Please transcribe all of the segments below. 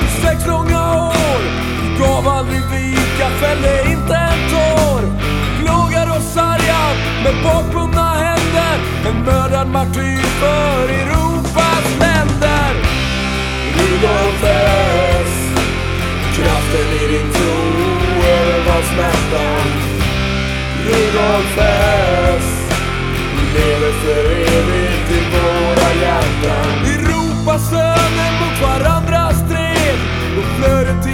46 långa år. Gav aldrig vika, fällde inte en tår. Plågad och sargad med bakbundna händer. En mördad martyr för Europas länder. Rudolf S. Kraften i din tro övervann smärtan. Rudolf S. Lever för er.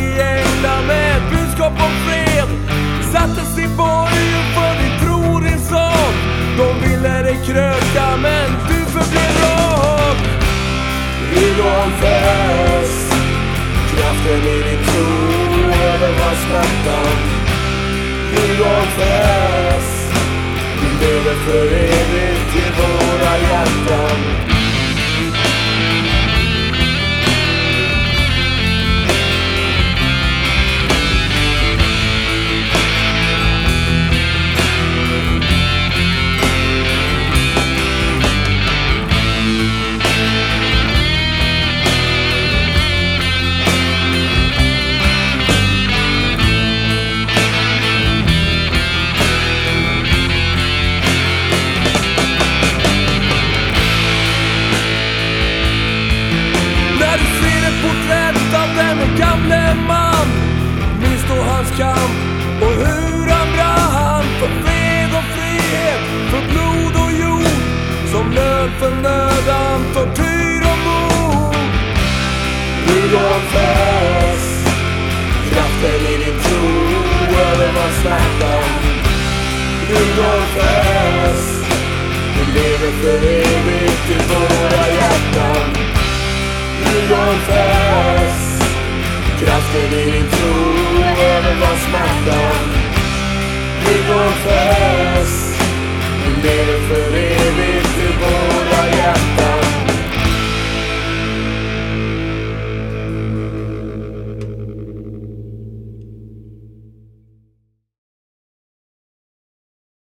Flödet med ett budskap om fred. Sattes i borg för din tro din sak. De ville dig kröka men du förblev rak. Rudolf föds, Kraften i din tro övervann smärtan. Rudolf föds, Vi lever för Förnödan, tortyr och mord Rudolf S Kraften i din tro övervann smärtan. Rudolf S Du lever för evigt i våra hjärtan. Rudolf fäst, Kraften i din tro övervann smärtan. Rudolf evigt,